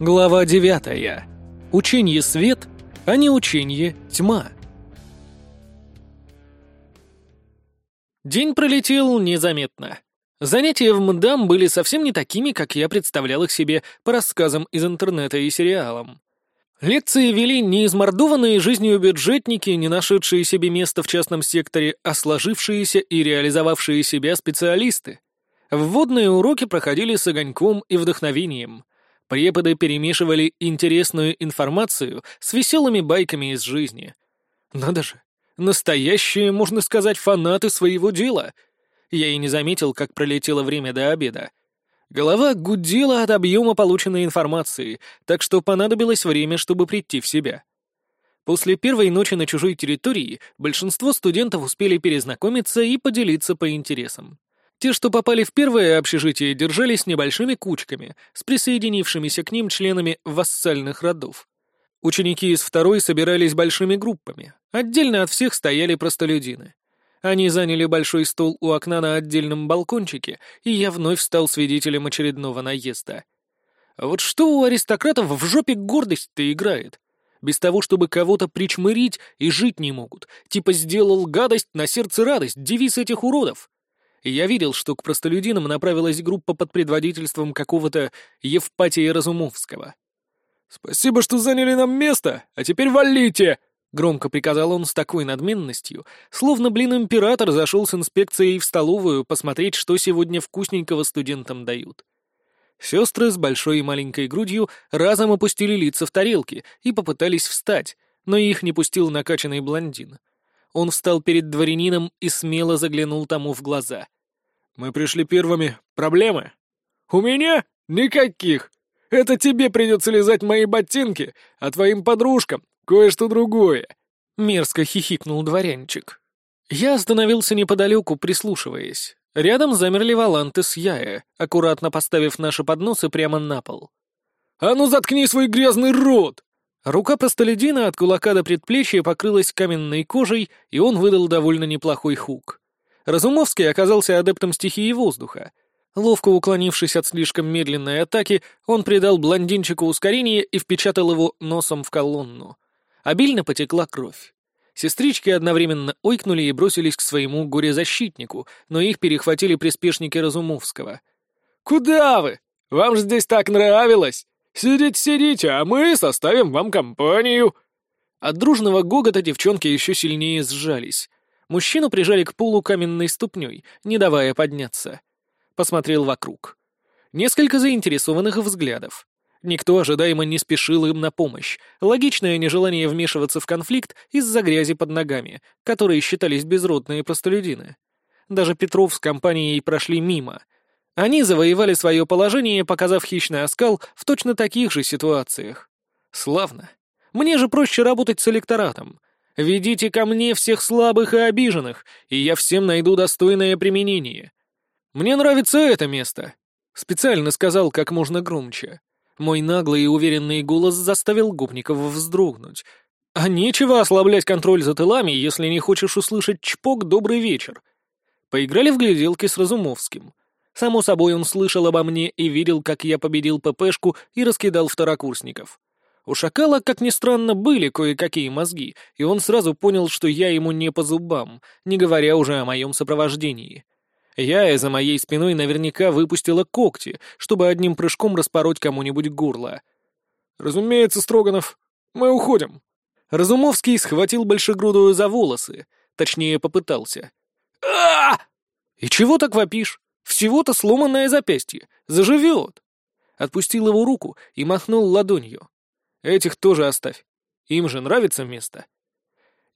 Глава девятая. Учение свет, а не учение тьма. День пролетел незаметно. Занятия в МДАМ были совсем не такими, как я представлял их себе по рассказам из интернета и сериалам. Лекции вели не измордованные жизнью бюджетники, не нашедшие себе место в частном секторе, а сложившиеся и реализовавшие себя специалисты. Вводные уроки проходили с огоньком и вдохновением. Преподы перемешивали интересную информацию с веселыми байками из жизни. Надо же, настоящие, можно сказать, фанаты своего дела. Я и не заметил, как пролетело время до обеда. Голова гудела от объема полученной информации, так что понадобилось время, чтобы прийти в себя. После первой ночи на чужой территории большинство студентов успели перезнакомиться и поделиться по интересам. Те, что попали в первое общежитие, держались небольшими кучками, с присоединившимися к ним членами вассальных родов. Ученики из второй собирались большими группами. Отдельно от всех стояли простолюдины. Они заняли большой стол у окна на отдельном балкончике, и я вновь стал свидетелем очередного наезда. Вот что у аристократов в жопе гордость-то играет? Без того, чтобы кого-то причмырить, и жить не могут. Типа сделал гадость, на сердце радость, девиз этих уродов. И я видел, что к простолюдинам направилась группа под предводительством какого-то Евпатия Разумовского. «Спасибо, что заняли нам место, а теперь валите!» Громко приказал он с такой надменностью, словно, блин, император зашел с инспекцией в столовую посмотреть, что сегодня вкусненького студентам дают. Сестры с большой и маленькой грудью разом опустили лица в тарелки и попытались встать, но их не пустил накачанный блондин. Он встал перед дворянином и смело заглянул тому в глаза. «Мы пришли первыми. Проблемы?» «У меня? Никаких. Это тебе придется лизать мои ботинки, а твоим подружкам кое-что другое!» — мерзко хихикнул дворянчик. Я остановился неподалеку, прислушиваясь. Рядом замерли валанты с Яя, аккуратно поставив наши подносы прямо на пол. «А ну заткни свой грязный рот!» Рука простолюдина от кулака до предплечья покрылась каменной кожей, и он выдал довольно неплохой хук. Разумовский оказался адептом стихии воздуха. Ловко уклонившись от слишком медленной атаки, он придал блондинчику ускорение и впечатал его носом в колонну. Обильно потекла кровь. Сестрички одновременно ойкнули и бросились к своему горе-защитнику, но их перехватили приспешники Разумовского. «Куда вы? Вам же здесь так нравилось! Сидите, сидите, а мы составим вам компанию!» От дружного гогота девчонки еще сильнее сжались. Мужчину прижали к полу каменной ступней, не давая подняться. Посмотрел вокруг. Несколько заинтересованных взглядов. Никто ожидаемо не спешил им на помощь. Логичное нежелание вмешиваться в конфликт из-за грязи под ногами, которые считались безродные простолюдины. Даже Петров с компанией прошли мимо. Они завоевали свое положение, показав хищный оскал в точно таких же ситуациях. Славно. Мне же проще работать с электоратом. Ведите ко мне всех слабых и обиженных, и я всем найду достойное применение. Мне нравится это место. Специально сказал как можно громче. Мой наглый и уверенный голос заставил гопников вздрогнуть. А нечего ослаблять контроль за тылами, если не хочешь услышать чпок «добрый вечер». Поиграли в гляделки с Разумовским. Само собой, он слышал обо мне и видел, как я победил ППшку и раскидал второкурсников. У Шакала, как ни странно, были кое-какие мозги, и он сразу понял, что я ему не по зубам, не говоря уже о моем сопровождении. Я из за моей спиной наверняка выпустила когти, чтобы одним прыжком распороть кому-нибудь горло. «Разумеется, Строганов, мы уходим». Разумовский схватил большегрудую за волосы, точнее, попытался. а «И чего так вопишь? Всего-то сломанное запястье. Заживет!» Отпустил его руку и махнул ладонью. «Этих тоже оставь. Им же нравится место».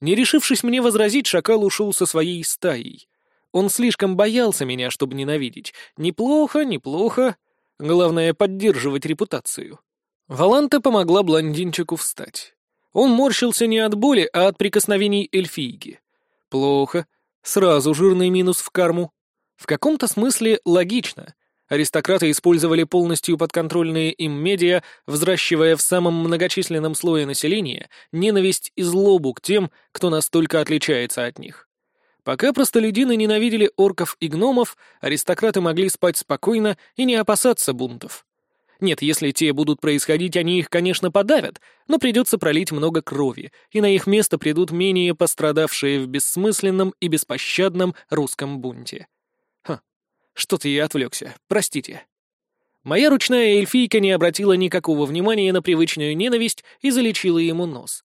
Не решившись мне возразить, шакал ушел со своей стаей. Он слишком боялся меня, чтобы ненавидеть. Неплохо, неплохо. Главное — поддерживать репутацию. Валанта помогла блондинчику встать. Он морщился не от боли, а от прикосновений эльфийки. Плохо. Сразу жирный минус в карму. В каком-то смысле логично. Аристократы использовали полностью подконтрольные им медиа, взращивая в самом многочисленном слое населения ненависть и злобу к тем, кто настолько отличается от них. Пока простолюдины ненавидели орков и гномов, аристократы могли спать спокойно и не опасаться бунтов. Нет, если те будут происходить, они их, конечно, подавят, но придется пролить много крови, и на их место придут менее пострадавшие в бессмысленном и беспощадном русском бунте. Что-то я отвлекся, простите. Моя ручная эльфийка не обратила никакого внимания на привычную ненависть и залечила ему нос.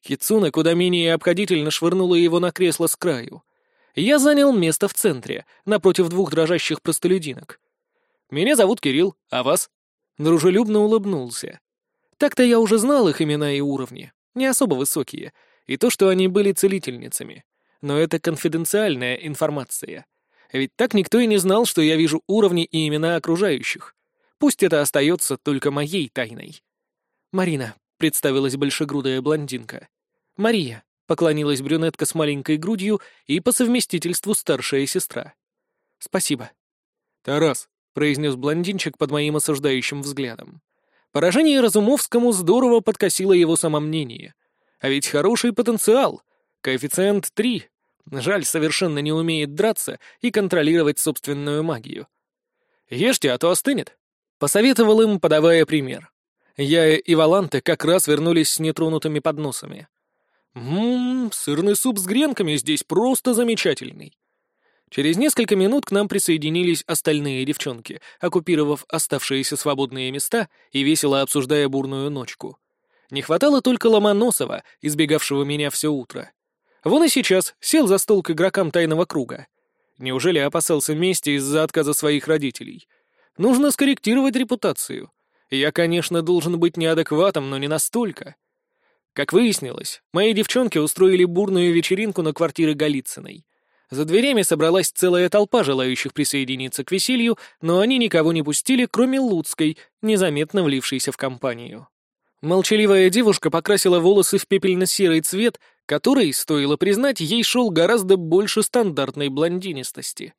Кицуна куда менее обходительно швырнула его на кресло с краю. Я занял место в центре, напротив двух дрожащих простолюдинок. «Меня зовут Кирилл, а вас?» Дружелюбно улыбнулся. Так-то я уже знал их имена и уровни, не особо высокие, и то, что они были целительницами. Но это конфиденциальная информация. Ведь так никто и не знал, что я вижу уровни и имена окружающих. Пусть это остается только моей тайной. «Марина», — представилась большегрудая блондинка. «Мария», — поклонилась брюнетка с маленькой грудью и по совместительству старшая сестра. «Спасибо». «Тарас», — произнес блондинчик под моим осуждающим взглядом. Поражение Разумовскому здорово подкосило его самомнение. А ведь хороший потенциал. Коэффициент 3. Жаль, совершенно не умеет драться и контролировать собственную магию. «Ешьте, а то остынет», Посоветовал им, подавая пример. Я и Валанте как раз вернулись с нетронутыми подносами. Ммм, сырный суп с гренками здесь просто замечательный. Через несколько минут к нам присоединились остальные девчонки, оккупировав оставшиеся свободные места и весело обсуждая бурную ночку. Не хватало только Ломоносова, избегавшего меня все утро. Вон и сейчас сел за стол к игрокам тайного круга. Неужели опасался мести из-за отказа своих родителей — Нужно скорректировать репутацию. Я, конечно, должен быть неадекватом, но не настолько. Как выяснилось, мои девчонки устроили бурную вечеринку на квартире Голицыной. За дверями собралась целая толпа желающих присоединиться к веселью, но они никого не пустили, кроме Луцкой, незаметно влившейся в компанию. Молчаливая девушка покрасила волосы в пепельно-серый цвет, который, стоило признать, ей шел гораздо больше стандартной блондинистости.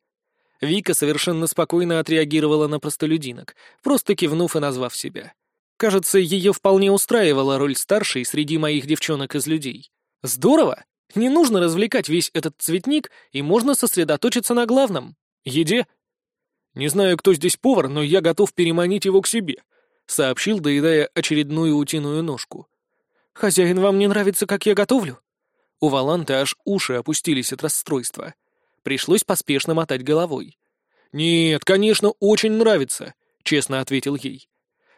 Вика совершенно спокойно отреагировала на простолюдинок, просто кивнув и назвав себя. Кажется, ее вполне устраивала роль старшей среди моих девчонок из людей. Здорово! Не нужно развлекать весь этот цветник, и можно сосредоточиться на главном — еде. Не знаю, кто здесь повар, но я готов переманить его к себе, — сообщил, доедая очередную утиную ножку. «Хозяин, вам не нравится, как я готовлю?» У Валанты аж уши опустились от расстройства. Пришлось поспешно мотать головой. «Нет, конечно, очень нравится», — честно ответил ей.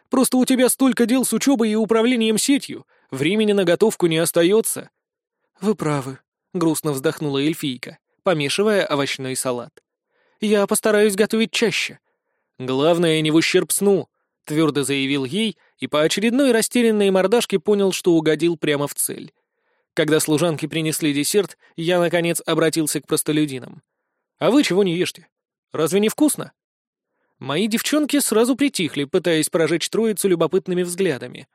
«Просто у тебя столько дел с учебой и управлением сетью, времени на готовку не остается». «Вы правы», — грустно вздохнула эльфийка, помешивая овощной салат. «Я постараюсь готовить чаще». «Главное, не в ущерб сну», — твердо заявил ей, и по очередной растерянной мордашке понял, что угодил прямо в цель. Когда служанки принесли десерт, я, наконец, обратился к простолюдинам. «А вы чего не ешьте? Разве не вкусно?» Мои девчонки сразу притихли, пытаясь прожечь троицу любопытными взглядами.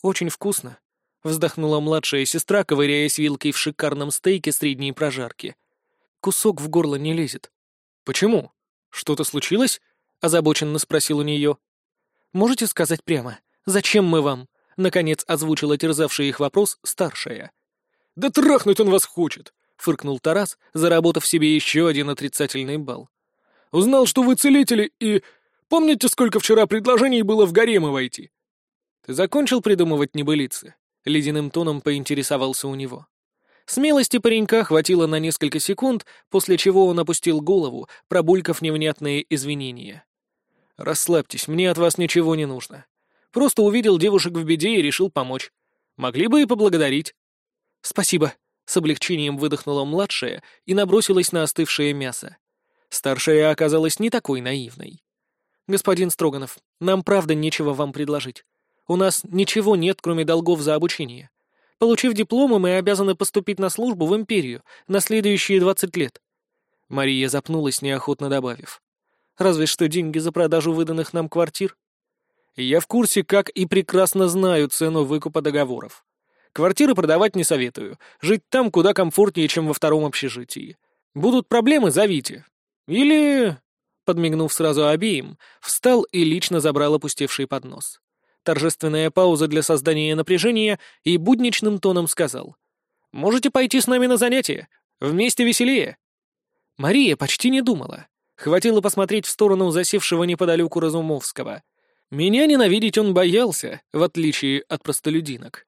«Очень вкусно», — вздохнула младшая сестра, ковыряясь вилкой в шикарном стейке средней прожарки. «Кусок в горло не лезет». «Почему? Что-то случилось?» — озабоченно спросил у нее. «Можете сказать прямо, зачем мы вам?» — наконец озвучила терзавший их вопрос старшая. «Да трахнуть он вас хочет!» — фыркнул Тарас, заработав себе еще один отрицательный балл. «Узнал, что вы целители, и... Помните, сколько вчера предложений было в гаремы войти?» «Ты закончил придумывать небылицы?» — ледяным тоном поинтересовался у него. Смелости паренька хватило на несколько секунд, после чего он опустил голову, пробулькав невнятные извинения. «Расслабьтесь, мне от вас ничего не нужно. Просто увидел девушек в беде и решил помочь. Могли бы и поблагодарить». «Спасибо», — с облегчением выдохнула младшая и набросилась на остывшее мясо. Старшая оказалась не такой наивной. «Господин Строганов, нам правда нечего вам предложить. У нас ничего нет, кроме долгов за обучение. Получив дипломы, мы обязаны поступить на службу в империю на следующие двадцать лет». Мария запнулась, неохотно добавив. «Разве что деньги за продажу выданных нам квартир». «Я в курсе, как и прекрасно знаю цену выкупа договоров. Квартиры продавать не советую. Жить там куда комфортнее, чем во втором общежитии. Будут проблемы, зовите. Или...» Подмигнув сразу обеим, встал и лично забрал опустевший поднос. Торжественная пауза для создания напряжения и будничным тоном сказал. «Можете пойти с нами на занятия. Вместе веселее». Мария почти не думала. Хватило посмотреть в сторону засевшего неподалеку Разумовского. Меня ненавидеть он боялся, в отличие от простолюдинок.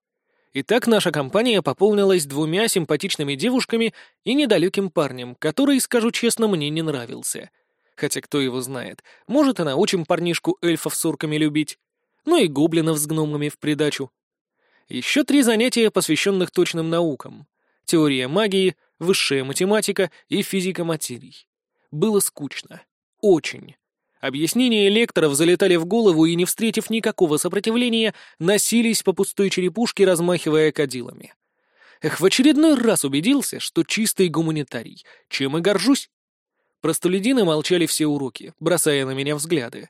Итак, наша компания пополнилась двумя симпатичными девушками и недалеким парнем, который, скажу честно, мне не нравился. Хотя кто его знает, может и научим парнишку эльфов с урками любить. Ну и гоблинов с гномами в придачу. Еще три занятия, посвященных точным наукам. Теория магии, высшая математика и физика материй. Было скучно. Очень. Объяснения лекторов залетали в голову и, не встретив никакого сопротивления, носились по пустой черепушке, размахивая кадилами. Эх, в очередной раз убедился, что чистый гуманитарий, чем и горжусь. Простолюдины молчали все уроки, бросая на меня взгляды.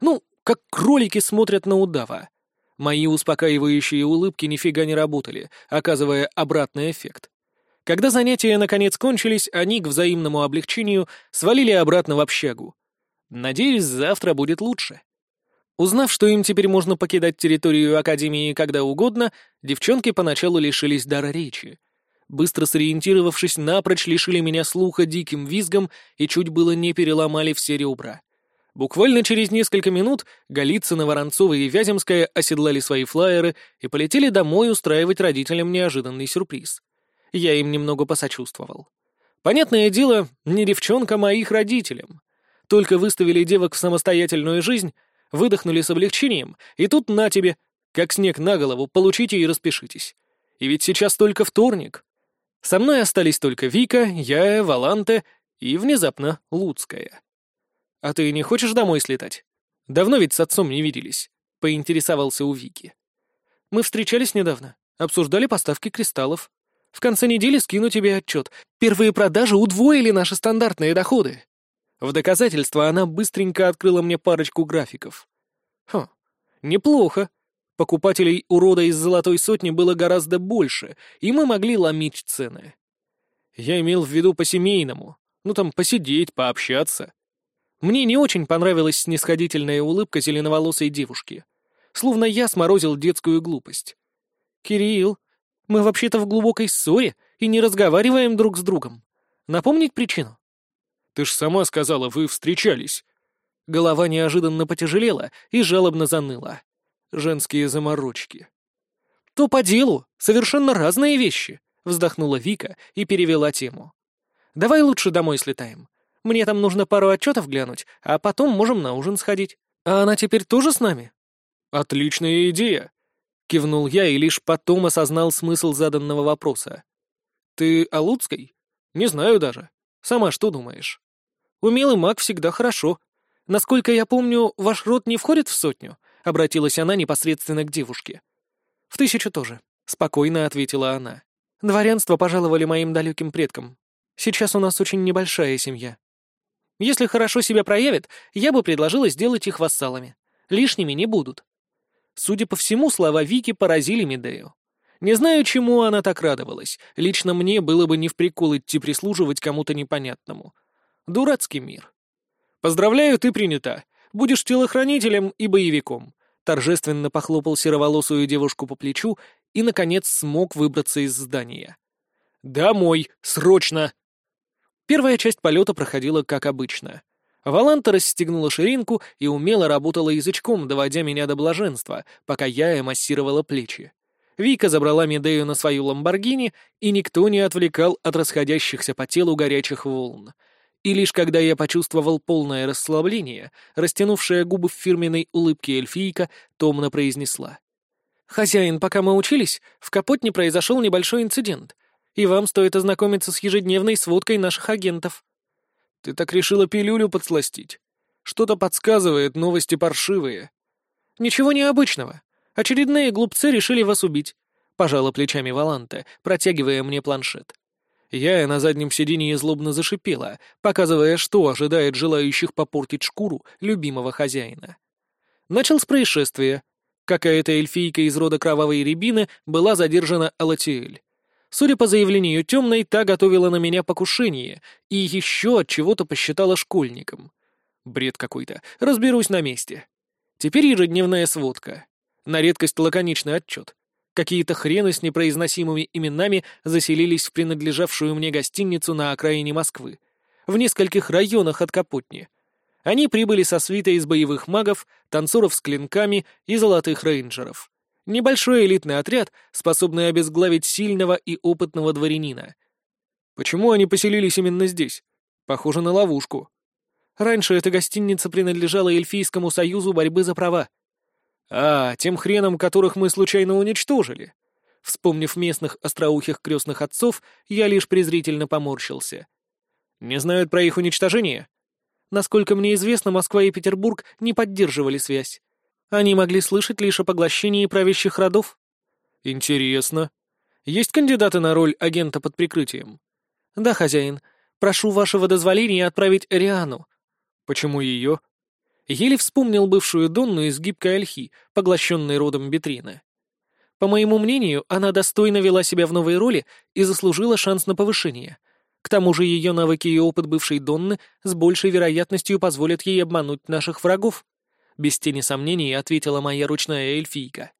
Ну, как кролики смотрят на удава. Мои успокаивающие улыбки нифига не работали, оказывая обратный эффект. Когда занятия наконец кончились, они к взаимному облегчению свалили обратно в общагу, Надеюсь, завтра будет лучше. Узнав, что им теперь можно покидать территорию Академии когда угодно, девчонки поначалу лишились дара речи. Быстро сориентировавшись, напрочь лишили меня слуха диким визгом и чуть было не переломали все ребра. Буквально через несколько минут Голицына, Воронцова и Вяземская оседлали свои флайеры и полетели домой устраивать родителям неожиданный сюрприз. Я им немного посочувствовал. Понятное дело, не девчонкам, а их родителям. Только выставили девок в самостоятельную жизнь, выдохнули с облегчением, и тут на тебе, как снег на голову, получите и распишитесь. И ведь сейчас только вторник. Со мной остались только Вика, я, Валанте и, внезапно, Луцкая. «А ты не хочешь домой слетать? Давно ведь с отцом не виделись», — поинтересовался у Вики. «Мы встречались недавно, обсуждали поставки кристаллов. В конце недели скину тебе отчет. Первые продажи удвоили наши стандартные доходы. В доказательство она быстренько открыла мне парочку графиков. Хм, неплохо. Покупателей урода из золотой сотни было гораздо больше, и мы могли ломить цены. Я имел в виду по-семейному. Ну там посидеть, пообщаться. Мне не очень понравилась снисходительная улыбка зеленоволосой девушки. Словно я сморозил детскую глупость. «Кирилл, мы вообще-то в глубокой ссоре и не разговариваем друг с другом. Напомнить причину?» Ты ж сама сказала, вы встречались». Голова неожиданно потяжелела и жалобно заныла. Женские заморочки. «То по делу, совершенно разные вещи», — вздохнула Вика и перевела тему. «Давай лучше домой слетаем. Мне там нужно пару отчетов глянуть, а потом можем на ужин сходить. А она теперь тоже с нами?» «Отличная идея», — кивнул я и лишь потом осознал смысл заданного вопроса. «Ты о Луцкой? Не знаю даже. Сама что думаешь? Умелый маг всегда хорошо. Насколько я помню, ваш род не входит в сотню, обратилась она непосредственно к девушке. В тысячу тоже, спокойно ответила она. Дворянство пожаловали моим далеким предкам. Сейчас у нас очень небольшая семья. Если хорошо себя проявят, я бы предложила сделать их вассалами. Лишними не будут. Судя по всему, слова Вики поразили Медею. Не знаю, чему она так радовалась. Лично мне было бы не в прикол идти прислуживать кому-то непонятному. Дурацкий мир. «Поздравляю, ты принята. Будешь телохранителем и боевиком», — торжественно похлопал сероволосую девушку по плечу и, наконец, смог выбраться из здания. «Домой! Срочно!» Первая часть полета проходила как обычно. Валанта расстегнула ширинку и умело работала язычком, доводя меня до блаженства, пока я эмассировала плечи. Вика забрала Медею на свою ламборгини, и никто не отвлекал от расходящихся по телу горячих волн. И лишь когда я почувствовал полное расслабление, растянувшая губы в фирменной улыбке эльфийка томно произнесла. «Хозяин, пока мы учились, в Капотне произошел небольшой инцидент, и вам стоит ознакомиться с ежедневной сводкой наших агентов». «Ты так решила пилюлю подсластить? Что-то подсказывает, новости паршивые». «Ничего необычного. Очередные глупцы решили вас убить», — пожала плечами Валанта, протягивая мне планшет. Я на заднем сиденье злобно зашипела, показывая, что ожидает желающих попортить шкуру любимого хозяина. Начал с происшествия. Какая-то эльфийка из рода кровавой рябины была задержана Алатиэль. Судя по заявлению темной, та готовила на меня покушение и еще от чего-то посчитала школьником. Бред какой-то. Разберусь на месте. Теперь ежедневная сводка. На редкость лаконичный отчет. Какие-то хрены с непроизносимыми именами заселились в принадлежавшую мне гостиницу на окраине Москвы, в нескольких районах от Капотни. Они прибыли со свитой из боевых магов, танцоров с клинками и золотых рейнджеров. Небольшой элитный отряд, способный обезглавить сильного и опытного дворянина. Почему они поселились именно здесь? Похоже на ловушку. Раньше эта гостиница принадлежала Эльфийскому союзу борьбы за права. А, тем хренам, которых мы случайно уничтожили. Вспомнив местных остроухих крестных отцов, я лишь презрительно поморщился. Не знают про их уничтожение? Насколько мне известно, Москва и Петербург не поддерживали связь. Они могли слышать лишь о поглощении правящих родов. Интересно. Есть кандидаты на роль агента под прикрытием? Да, хозяин. Прошу вашего дозволения отправить Риану. Почему ее? Еле вспомнил бывшую Донну из гибкой ольхи, поглощенной родом Бетрина. По моему мнению, она достойно вела себя в новой роли и заслужила шанс на повышение. К тому же ее навыки и опыт бывшей Донны с большей вероятностью позволят ей обмануть наших врагов. Без тени сомнений ответила моя ручная эльфийка.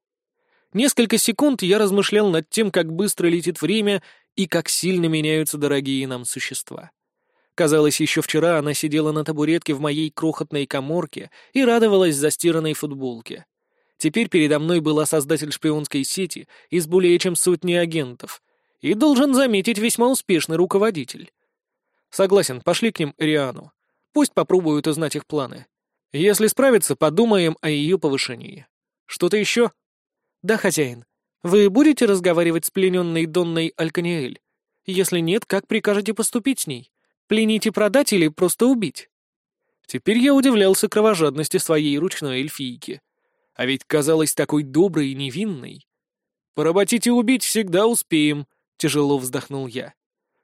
Несколько секунд я размышлял над тем, как быстро летит время и как сильно меняются дорогие нам существа. Казалось, еще вчера она сидела на табуретке в моей крохотной коморке и радовалась застиранной футболке. Теперь передо мной была создатель шпионской сети из более чем сотни агентов. И, должен заметить, весьма успешный руководитель. Согласен, пошли к ним Риану. Пусть попробуют узнать их планы. Если справится, подумаем о ее повышении. Что-то еще? Да, хозяин. Вы будете разговаривать с плененной Донной Альканиэль? Если нет, как прикажете поступить с ней? Пленить и продать или просто убить? Теперь я удивлялся кровожадности своей ручной эльфийки. А ведь казалась такой доброй и невинной. «Поработить и убить всегда успеем», — тяжело вздохнул я.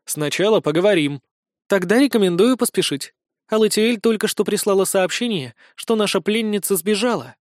«Сначала поговорим. Тогда рекомендую поспешить. Алатиэль только что прислала сообщение, что наша пленница сбежала».